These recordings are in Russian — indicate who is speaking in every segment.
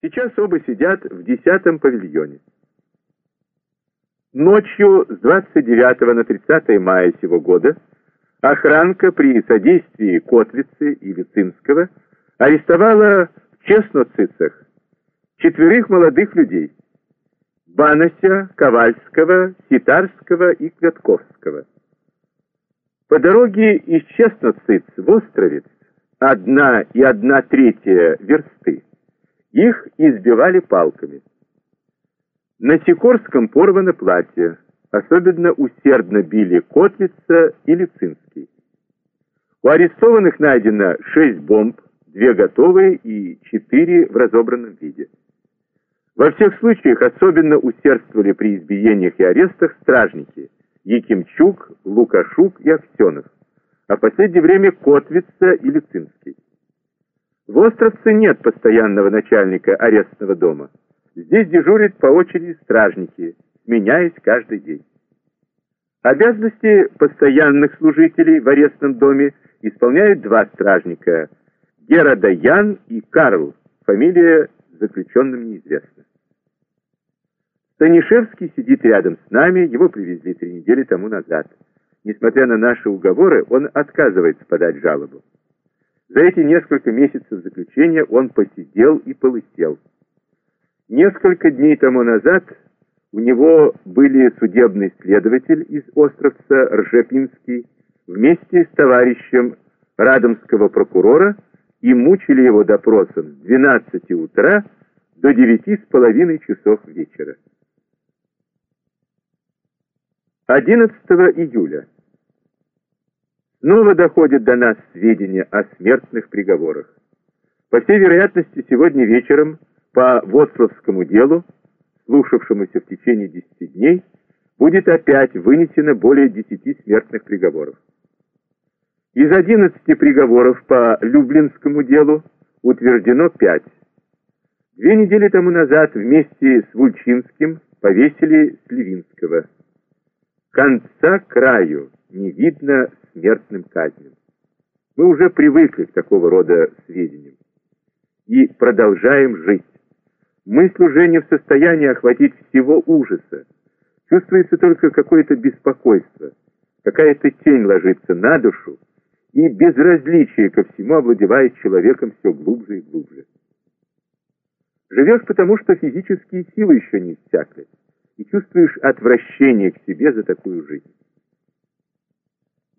Speaker 1: Сейчас оба сидят в десятом павильоне. Ночью с 29 на 30 мая сего года охранка при содействии Котлицы и Вицинского арестовала в Честноцицах четверых молодых людей Банася, Ковальского, Ситарского и Квятковского. По дороге из Честноциц в Островец одна и одна третья версты их избивали палками. На Сикорском порвано платье, особенно усердно били Котлица и Лицинский. У арестованных найдено шесть бомб, две готовые и четыре в разобранном виде. Во всех случаях особенно усердствовали при избиениях и арестах стражники Якимчук, Лукашук и Аксенов, а в последнее время Котвица и Лицинский. В Островце нет постоянного начальника арестного дома. Здесь дежурят по очереди стражники, меняясь каждый день. Обязанности постоянных служителей в арестном доме исполняют два стражника – Герада Ян и Карл, фамилия заключенным неизвестна. Станишевский сидит рядом с нами, его привезли три недели тому назад. Несмотря на наши уговоры, он отказывается подать жалобу. За эти несколько месяцев заключения он посидел и полысел. Несколько дней тому назад у него были судебный следователь из Островца Ржепинский вместе с товарищем Радомского прокурора и мучили его допросом с 12 утра до 9 с половиной часов вечера. 11 июля. Снова доходят до нас сведения о смертных приговорах. По всей вероятности, сегодня вечером по Воцлавскому делу, слушавшемуся в течение 10 дней, будет опять вынесено более 10 смертных приговоров. Из 11 приговоров по Люблинскому делу утверждено 5. Две недели тому назад вместе с Вульчинским повесили Сливинского. Конца краю не видно смертным казням. Мы уже привыкли к такого рода сведениям и продолжаем жить. Мысль уже не в состоянии охватить всего ужаса. Чувствуется только какое-то беспокойство, какая-то тень ложится на душу, и безразличие ко всему овладевает человеком все глубже и глубже. Живешь потому, что физические силы еще не иссякли, и чувствуешь отвращение к себе за такую жизнь.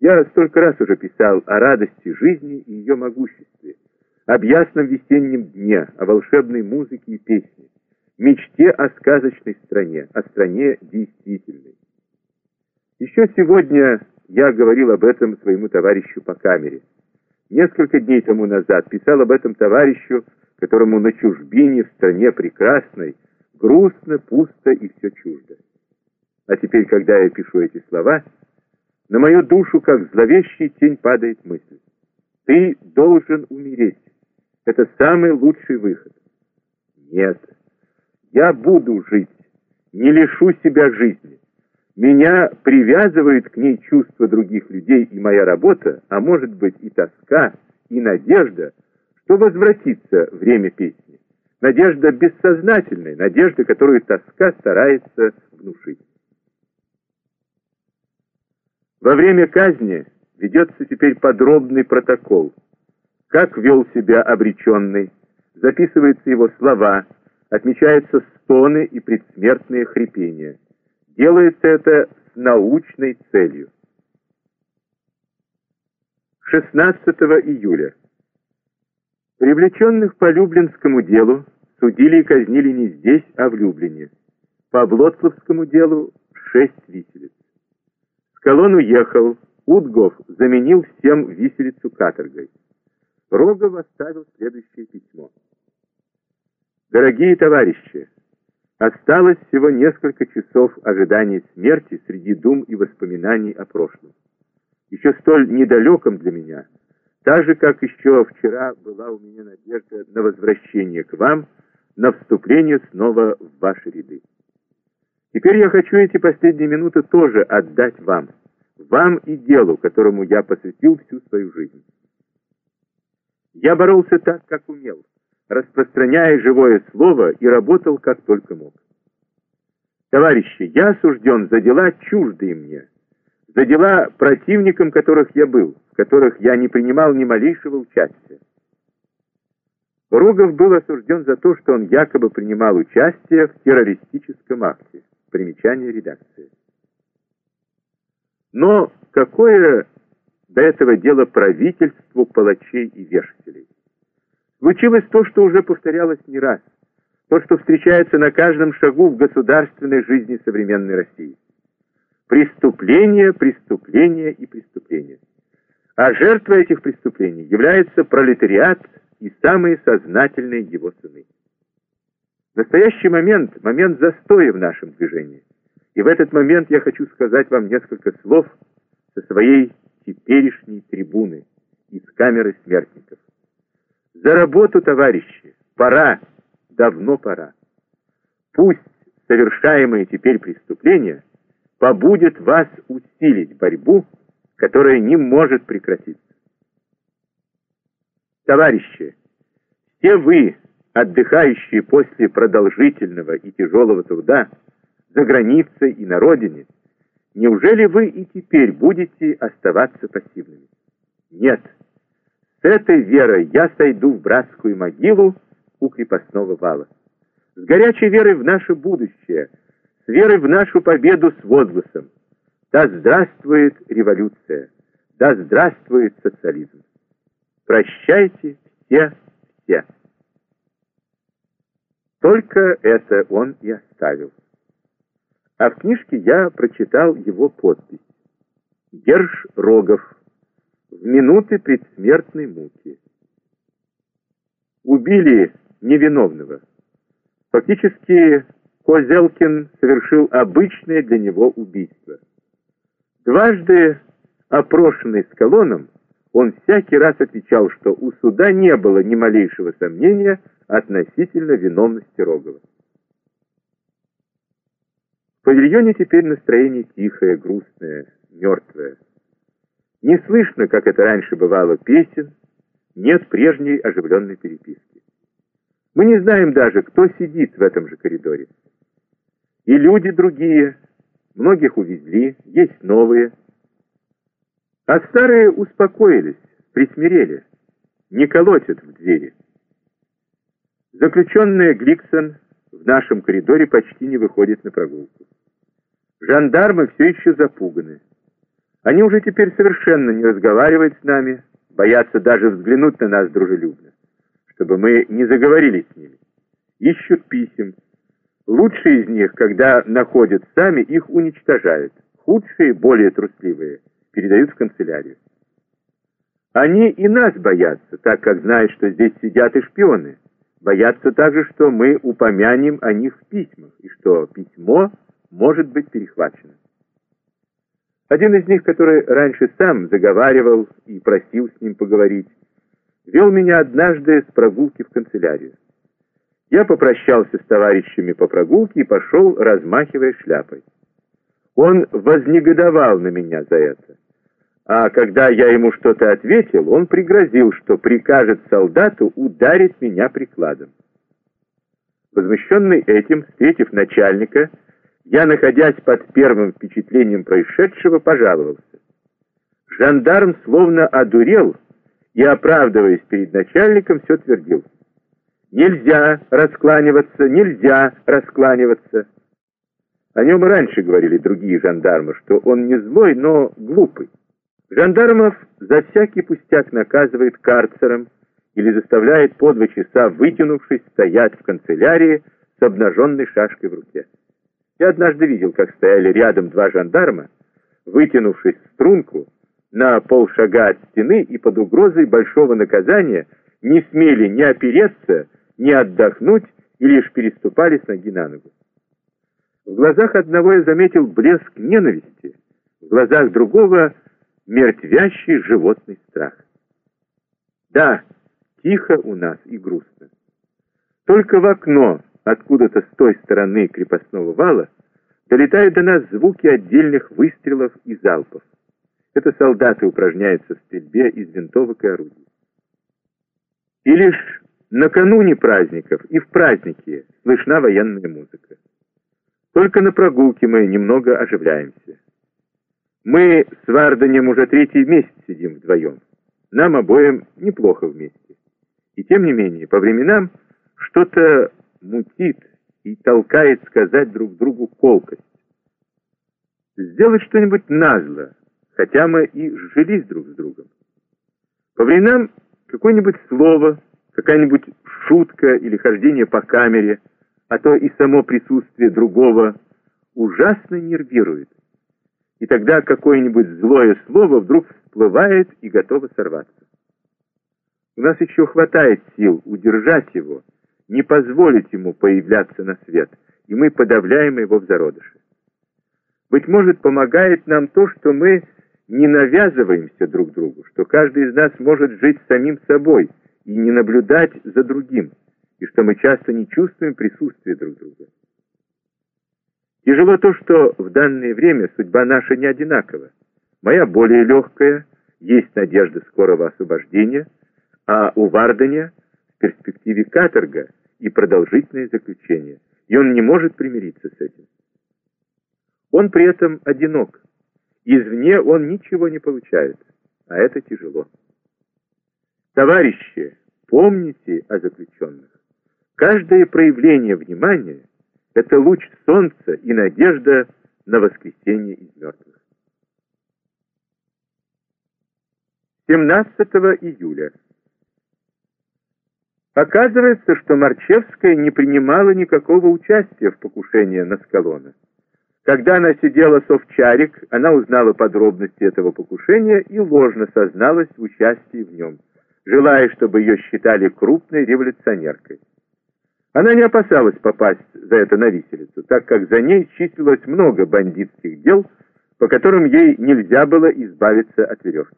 Speaker 1: Я столько раз уже писал о радости жизни и ее могуществе, об ясном весеннем дне, о волшебной музыке и песне, мечте о сказочной стране, о стране действительной. Еще сегодня я говорил об этом своему товарищу по камере. Несколько дней тому назад писал об этом товарищу, которому на чужбине в стране прекрасной грустно, пусто и все чуждо. А теперь, когда я пишу эти слова, на мою душу, как зловещий тень, падает мысль. Ты должен умереть. Это самый лучший выход. Нет, я буду жить, не лишу себя жизни. Меня привязывает к ней чувство других людей и моя работа, а может быть и тоска, и надежда, что возвратится время песни. Надежда бессознательная, надежда, которую тоска старается внушить. Во время казни ведется теперь подробный протокол. Как вел себя обреченный, записываются его слова, отмечаются стоны и предсмертные хрипения. Делается это с научной целью. 16 июля. Привлеченных по Люблинскому делу судили и казнили не здесь, а в Люблине. По Блоцлавскому делу шесть виселиц. Скалон уехал, Удгов заменил всем виселицу каторгой. Рогов оставил следующее письмо. Дорогие товарищи, осталось всего несколько часов ожидания смерти среди дум и воспоминаний о прошлом. Еще столь недалеком для меня, так же, как еще вчера была у меня надежда на возвращение к вам, на вступление снова в ваши ряды. Теперь я хочу эти последние минуты тоже отдать вам, вам и делу, которому я посвятил всю свою жизнь. Я боролся так, как умел, распространяя живое слово, и работал как только мог. Товарищи, я осужден за дела чуждые мне, за дела противникам которых я был, в которых я не принимал ни малейшего участия. Рогов был осужден за то, что он якобы принимал участие в террористическом акте. Примечание редакции. Но какое до этого дело правительству палачей и вешателей? Случилось то, что уже повторялось не раз, то, что встречается на каждом шагу в государственной жизни современной России. Преступление, преступление и преступление. А жертвой этих преступлений является пролетариат и самые сознательные его сыны. Настоящий момент – момент застоя в нашем движении. И в этот момент я хочу сказать вам несколько слов со своей теперешней трибуны из камеры смертников. За работу, товарищи! Пора! Давно пора! Пусть совершаемые теперь преступления побудет вас усилить борьбу, которая не может прекратиться. Товарищи, все вы, отдыхающие после продолжительного и тяжелого труда за границей и на родине, неужели вы и теперь будете оставаться пассивными? Нет. С этой верой я сойду в братскую могилу у крепостного вала. С горячей верой в наше будущее, с верой в нашу победу с возгласом «Да здравствует революция! Да здравствует социализм!» Прощайте все, все. Только это он и оставил. А в книжке я прочитал его подпись. Герш Рогов. В минуты предсмертной муки. Убили невиновного. Фактически Козелкин совершил обычное для него убийство. Дважды опрошенный с колоном, он всякий раз отвечал, что у суда не было ни малейшего сомнения относительно виновности Рогова. В павильоне теперь настроение тихое, грустное, мертвое. Не слышно, как это раньше бывало, песен, нет прежней оживленной переписки. Мы не знаем даже, кто сидит в этом же коридоре. И люди другие, многих увезли, есть новые – а старые успокоились, присмирели, не колотят в двери. Заключенная Гликсон в нашем коридоре почти не выходит на прогулку. Жандармы все еще запуганы. Они уже теперь совершенно не разговаривают с нами, боятся даже взглянуть на нас дружелюбно, чтобы мы не заговорили с ними. Ищут писем. Лучшие из них, когда находят сами, их уничтожают. Худшие, более трусливые – передают в канцелярию. Они и нас боятся, так как знают, что здесь сидят и шпионы. Боятся также, что мы упомянем о них в письмах, и что письмо может быть перехвачено. Один из них, который раньше сам заговаривал и просил с ним поговорить, вел меня однажды с прогулки в канцелярию. Я попрощался с товарищами по прогулке и пошел, размахивая шляпой. Он вознегодовал на меня за это. А когда я ему что-то ответил, он пригрозил, что прикажет солдату ударить меня прикладом. Возмущенный этим, встретив начальника, я, находясь под первым впечатлением происшедшего, пожаловался. Жандарм словно одурел и, оправдываясь перед начальником, все твердил. «Нельзя раскланиваться, нельзя раскланиваться». О нем раньше говорили другие жандармы, что он не злой, но глупый. Жандармов за всякий пустяк наказывает карцером или заставляет по два часа, вытянувшись, стоять в канцелярии с обнаженной шашкой в руке. Я однажды видел, как стояли рядом два жандарма, вытянувшись в струнку, на полшага от стены и под угрозой большого наказания не смели ни опереться, ни отдохнуть и лишь переступали с ноги на ногу. В глазах одного я заметил блеск ненависти, в глазах другого — мертвящий животный страх. Да, тихо у нас и грустно. Только в окно, откуда-то с той стороны крепостного вала, долетают до нас звуки отдельных выстрелов и залпов. Это солдаты упражняются в стрельбе из винтовок и орудий. И лишь Накануне праздников и в праздники слышна военная музыка. Только на прогулке мы немного оживляемся. Мы с Варданем уже третий месяц сидим вдвоем. Нам обоим неплохо вместе. И тем не менее, по временам что-то мутит и толкает сказать друг другу колкость. Сделать что-нибудь назло, хотя мы и жились друг с другом. По временам какое-нибудь слово, какая-нибудь шутка или хождение по камере, а то и само присутствие другого ужасно нервирует. И тогда какое-нибудь злое слово вдруг всплывает и готово сорваться. У нас еще хватает сил удержать его, не позволить ему появляться на свет, и мы подавляем его в зародыше. Быть может, помогает нам то, что мы не навязываемся друг другу, что каждый из нас может жить самим собой и не наблюдать за другим, и что мы часто не чувствуем присутствия друг друга. Тяжело то, что в данное время судьба наша не одинакова. Моя более легкая, есть надежда скорого освобождения, а у Варденя в перспективе каторга и продолжительное заключение, и он не может примириться с этим. Он при этом одинок. Извне он ничего не получает, а это тяжело. Товарищи, помните о заключенных. Каждое проявление внимания – это луч солнца и надежда на воскресение из мертвых. 17 июля. Оказывается, что Марчевская не принимала никакого участия в покушении на Скалона. Когда она сидела с Овчарик, она узнала подробности этого покушения и ложно созналась в участии в нем, желая, чтобы ее считали крупной революционеркой. Она не опасалась попасть за это на виселицу, так как за ней числилось много бандитских дел, по которым ей нельзя было избавиться от веревки.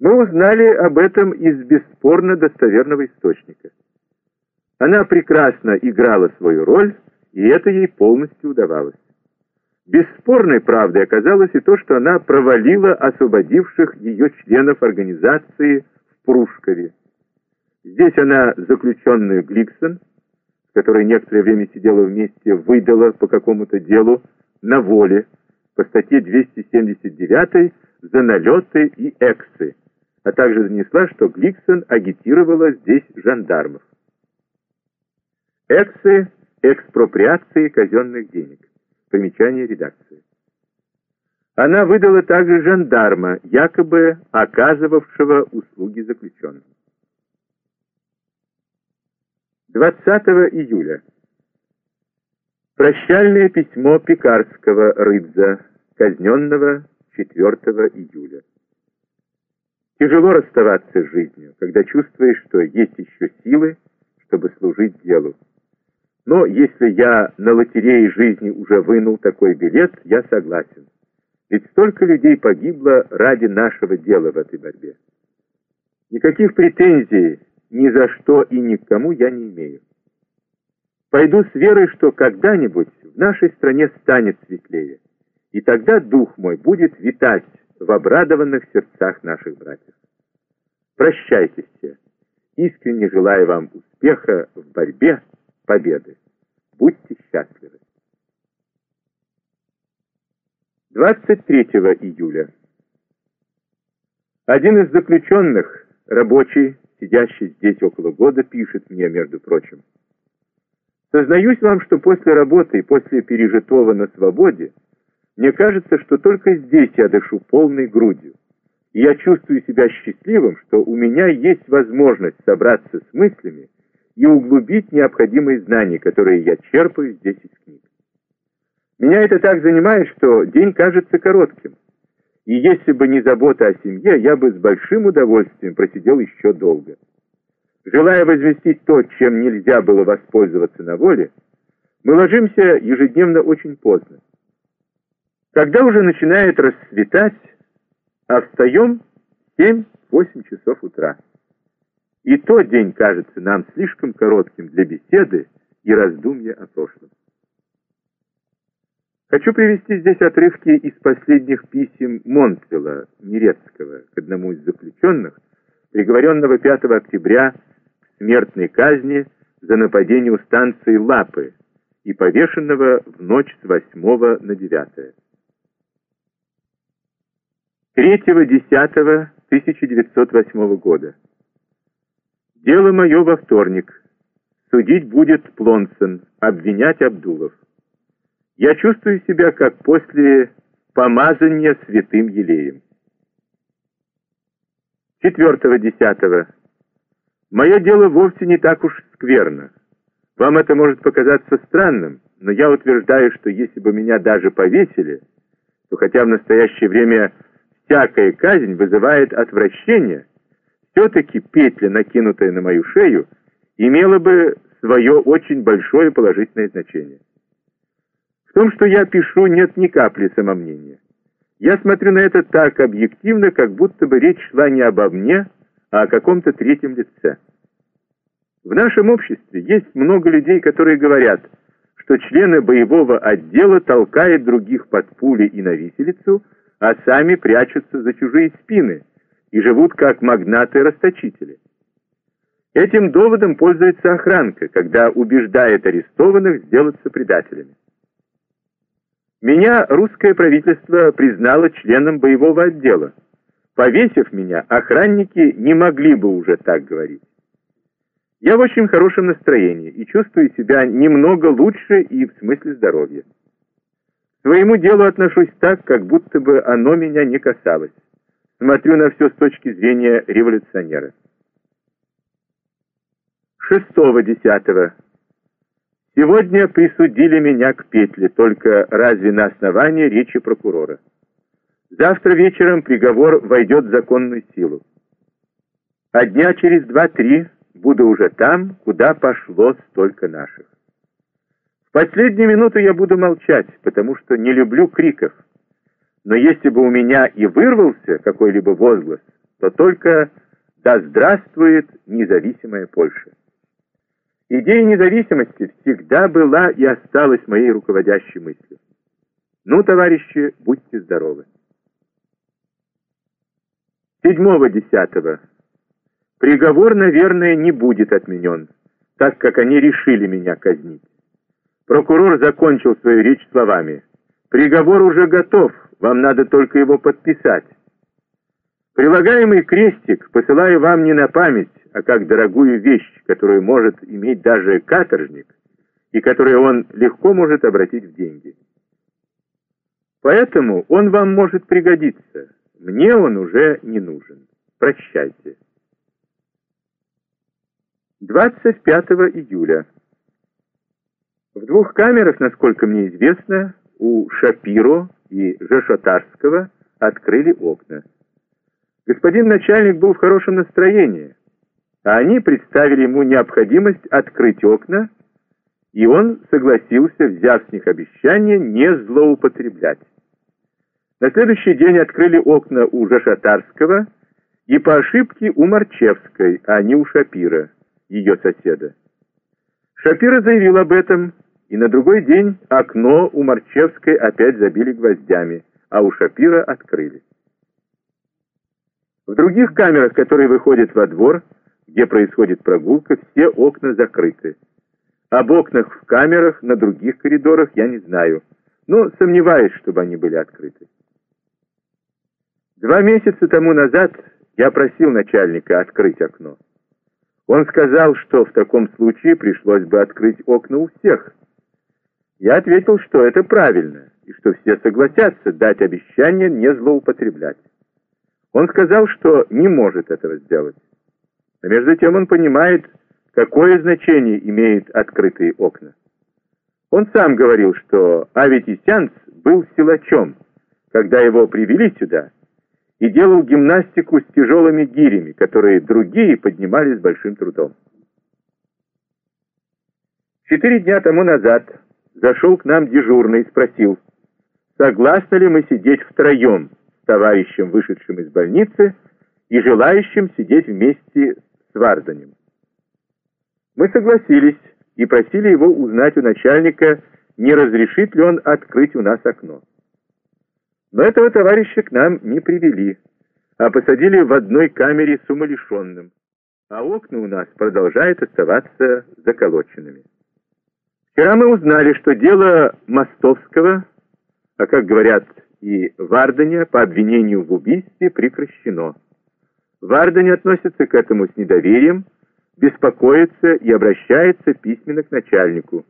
Speaker 1: Мы узнали об этом из бесспорно достоверного источника. Она прекрасно играла свою роль, и это ей полностью удавалось. Бесспорной правдой оказалось и то, что она провалила освободивших ее членов организации в Прушкове. Здесь она заключенную Гликсон, с которой некоторое время сидела вместе, выдала по какому-то делу на воле по статье 279 за налеты и эксы, а также донесла, что Гликсон агитировала здесь жандармов. Эксы – экспроприации казенных денег. Примечание редакции. Она выдала также жандарма, якобы оказывавшего услуги заключенным. 20 июля. Прощальное письмо Пекарского Рыбза, казненного 4 июля. Тяжело расставаться с жизнью, когда чувствуешь, что есть еще силы, чтобы служить делу. Но если я на лотерее жизни уже вынул такой билет, я согласен. Ведь столько людей погибло ради нашего дела в этой борьбе. Никаких претензий ни за что и ни к кому я не имею. Пойду с верой, что когда-нибудь в нашей стране станет светлее, и тогда дух мой будет витать в обрадованных сердцах наших братьев. Прощайте все. Искренне желаю вам успеха в борьбе, победы. Будьте счастливы. 23 июля. Один из заключенных, рабочий, сидящий здесь около года, пишет мне, между прочим. Сознаюсь вам, что после работы и после пережитого на свободе, мне кажется, что только здесь я дышу полной грудью. И я чувствую себя счастливым, что у меня есть возможность собраться с мыслями и углубить необходимые знания, которые я черпаю здесь из книг. Меня это так занимает, что день кажется коротким. И если бы не забота о семье, я бы с большим удовольствием просидел еще долго. Желая возместить то, чем нельзя было воспользоваться на воле, мы ложимся ежедневно очень поздно. Когда уже начинает расцветать, а встаем в 7-8 часов утра. И тот день кажется нам слишком коротким для беседы и раздумья о прошлом. Хочу привести здесь отрывки из последних писем Монтвилла Нерецкого к одному из заключенных, приговоренного 5 октября к смертной казни за нападение у станции Лапы и повешенного в ночь с 8 на 9. 3.10.1908 года. Дело мое во вторник. Судить будет Плонсон, обвинять Абдулов. Я чувствую себя, как после помазания святым елеем. 4.10. Мое дело вовсе не так уж скверно. Вам это может показаться странным, но я утверждаю, что если бы меня даже повесили, то хотя в настоящее время всякая казнь вызывает отвращение, все-таки петля, накинутая на мою шею, имела бы свое очень большое положительное значение. В том, что я пишу, нет ни капли самомнения. Я смотрю на это так объективно, как будто бы речь шла не обо мне, а о каком-то третьем лице. В нашем обществе есть много людей, которые говорят, что члены боевого отдела толкают других под пули и на виселицу, а сами прячутся за чужие спины и живут как магнаты-расточители. Этим доводом пользуется охранка, когда убеждает арестованных сделаться предателями. Меня русское правительство признало членом боевого отдела. Повесив меня, охранники не могли бы уже так говорить. Я в очень хорошем настроении и чувствую себя немного лучше и в смысле здоровья. К своему делу отношусь так, как будто бы оно меня не касалось. Смотрю на все с точки зрения революционера. 6.10. Сегодня присудили меня к петле, только разве на основании речи прокурора. Завтра вечером приговор войдет в законную силу. А дня через два-три буду уже там, куда пошло столько наших. В последнюю минуту я буду молчать, потому что не люблю криков. Но если бы у меня и вырвался какой-либо возглас, то только «Да здравствует независимая Польша!» Идея независимости всегда была и осталась моей руководящей мыслью. Ну, товарищи, будьте здоровы. 7-10. Приговор, наверное, не будет отменен, так как они решили меня казнить. Прокурор закончил свою речь словами. «Приговор уже готов, вам надо только его подписать. Прилагаемый крестик посылаю вам не на память, а как дорогую вещь, которую может иметь даже каторжник, и которую он легко может обратить в деньги. Поэтому он вам может пригодиться. Мне он уже не нужен. Прощайте. 25 июля. В двух камерах, насколько мне известно, у Шапиро и Жешотарского открыли окна. Господин начальник был в хорошем настроении, а они представили ему необходимость открыть окна, и он согласился, взяв с них обещание, не злоупотреблять. На следующий день открыли окна у Жашатарского и по ошибке у Марчевской, а не у Шапира ее соседа. Шапира заявил об этом, и на другой день окно у Марчевской опять забили гвоздями, а у Шапира открыли. В других камерах, которые выходят во двор, где происходит прогулка, все окна закрыты. Об окнах в камерах на других коридорах я не знаю, но сомневаюсь, чтобы они были открыты. Два месяца тому назад я просил начальника открыть окно. Он сказал, что в таком случае пришлось бы открыть окна у всех. Я ответил, что это правильно, и что все согласятся дать обещание не злоупотреблять. Он сказал, что не может этого сделать. А между тем он понимает, какое значение имеют открытые окна. Он сам говорил, что Аветисянц был силачом, когда его привели сюда, и делал гимнастику с тяжелыми гирями, которые другие поднимали с большим трудом. Четыре дня тому назад зашел к нам дежурный и спросил, согласны ли мы сидеть втроем с товарищем, вышедшим из больницы, и желающим сидеть вместе с Варзанем. Мы согласились и просили его узнать у начальника, не разрешит ли он открыть у нас окно. Но этого товарища к нам не привели, а посадили в одной камере с умалишенным. а окна у нас продолжают оставаться заколоченными. Вчера мы узнали, что дело Мостовского, а как говорят и Варденя, по обвинению в убийстве прекращено. Вардень относится к этому с недоверием, беспокоится и обращается письменно к начальнику.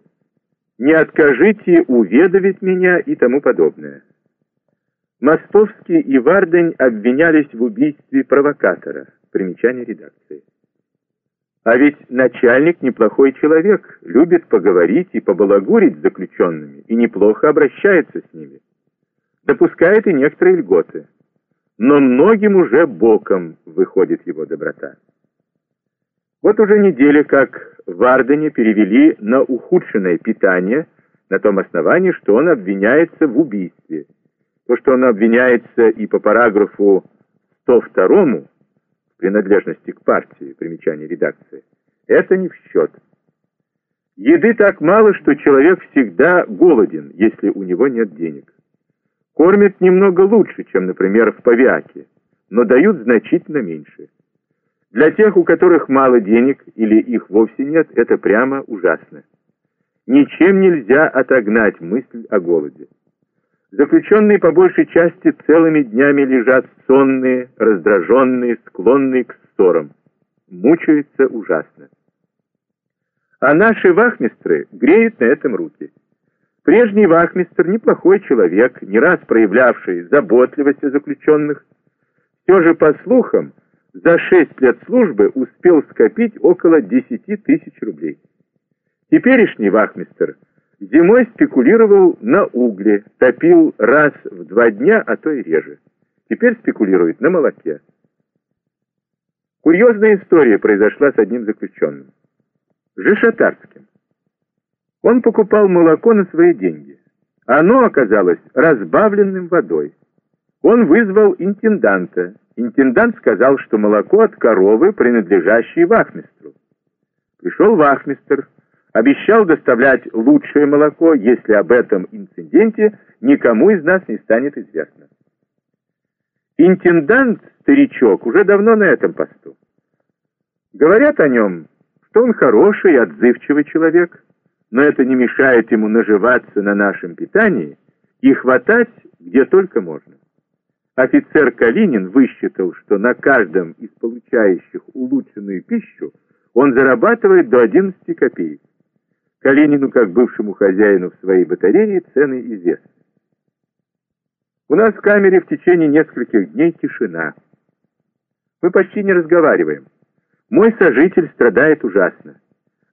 Speaker 1: «Не откажите уведомить меня» и тому подобное. Мостовский и Вардень обвинялись в убийстве провокатора. Примечание редакции. А ведь начальник неплохой человек, любит поговорить и побалагурить с заключенными, и неплохо обращается с ними. Допускает и некоторые льготы. Но многим уже боком выходит его доброта. Вот уже неделя, как в Ардене перевели на ухудшенное питание, на том основании, что он обвиняется в убийстве. То, что он обвиняется и по параграфу 102 принадлежности к партии, примечание редакции, это не в счет. Еды так мало, что человек всегда голоден, если у него нет денег. Кормят немного лучше, чем, например, в Павиаке, но дают значительно меньше. Для тех, у которых мало денег или их вовсе нет, это прямо ужасно. Ничем нельзя отогнать мысль о голоде. Заключенные по большей части целыми днями лежат сонные, раздраженные, склонные к ссорам. Мучаются ужасно. А наши вахмистры греют на этом руки. Прежний вахмистр, неплохой человек, не раз проявлявший заботливость о заключенных, все же, по слухам, за шесть лет службы успел скопить около десяти тысяч рублей. Теперешний вахмистр – Зимой спекулировал на угле, топил раз в два дня, а то и реже. Теперь спекулирует на молоке. Курьезная история произошла с одним заключенным. Жишатарским. Он покупал молоко на свои деньги. Оно оказалось разбавленным водой. Он вызвал интенданта. Интендант сказал, что молоко от коровы, принадлежащей вахмистру. Пришел вахмистр, обещал доставлять лучшее молоко, если об этом инциденте никому из нас не станет известно. Интендант, старичок, уже давно на этом посту. Говорят о нем, что он хороший и отзывчивый человек, но это не мешает ему наживаться на нашем питании и хватать где только можно. Офицер Калинин высчитал, что на каждом из получающих улучшенную пищу он зарабатывает до 11 копеек. Калинину, как бывшему хозяину в своей батарее, цены известны. У нас в камере в течение нескольких дней тишина. Мы почти не разговариваем. Мой сожитель страдает ужасно.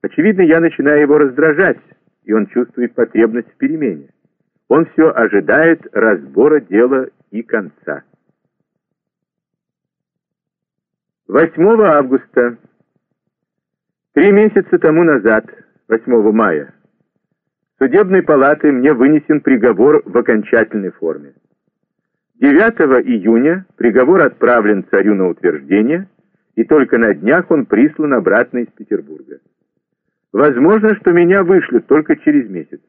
Speaker 1: Очевидно, я начинаю его раздражать, и он чувствует потребность в перемене. Он все ожидает разбора дела и конца. 8 августа. Три месяца тому назад 8 мая. Судебной палаты мне вынесен приговор в окончательной форме. 9 июня приговор отправлен царю на утверждение, и только на днях он прислан обратно из Петербурга. Возможно, что меня вышлют только через месяц.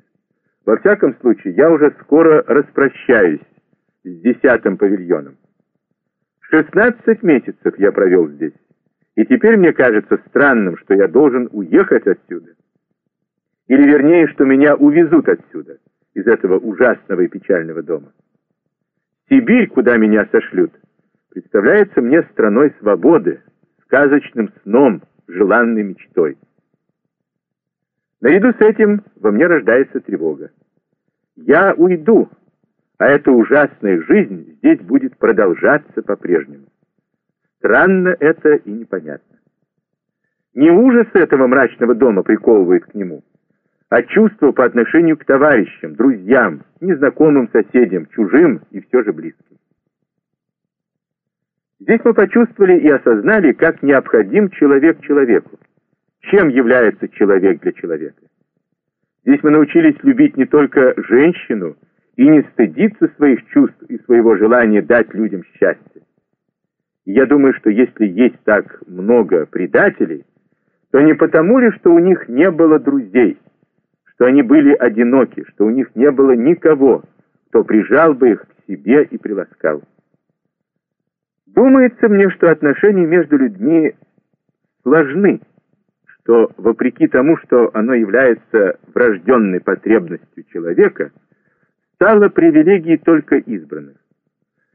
Speaker 1: Во всяком случае, я уже скоро распрощаюсь с десятым павильоном. 16 месяцев я провел здесь, и теперь мне кажется странным, что я должен уехать отсюда. Или вернее, что меня увезут отсюда, из этого ужасного и печального дома. Сибирь, куда меня сошлют, представляется мне страной свободы, сказочным сном, желанной мечтой. Наряду с этим во мне рождается тревога. Я уйду, а эта ужасная жизнь здесь будет продолжаться по-прежнему. Странно это и непонятно. Не ужас этого мрачного дома приковывает к нему, а чувство по отношению к товарищам, друзьям, незнакомым соседям, чужим и все же близким. Здесь мы почувствовали и осознали, как необходим человек человеку. Чем является человек для человека? Здесь мы научились любить не только женщину и не стыдиться своих чувств и своего желания дать людям счастье. И я думаю, что если есть так много предателей, то не потому ли, что у них не было друзей, что они были одиноки, что у них не было никого, кто прижал бы их к себе и приласкал. Думается мне, что отношения между людьми сложны, что, вопреки тому, что оно является врожденной потребностью человека, стало привилегией только избранных.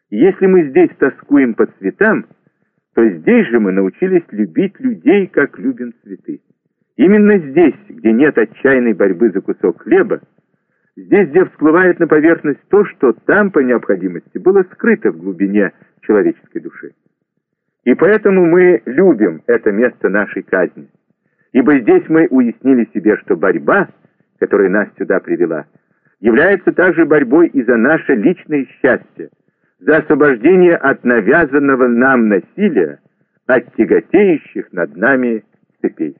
Speaker 1: Если мы здесь тоскуем по цветам, то здесь же мы научились любить людей, как любим цветы. Именно здесь, где нет отчаянной борьбы за кусок хлеба, здесь, где всплывает на поверхность то, что там, по необходимости, было скрыто в глубине человеческой души. И поэтому мы любим это место нашей казни, ибо здесь мы уяснили себе, что борьба, которая нас сюда привела, является также борьбой и за наше личное счастье, за освобождение от навязанного нам насилия, от тяготеющих над нами цепей.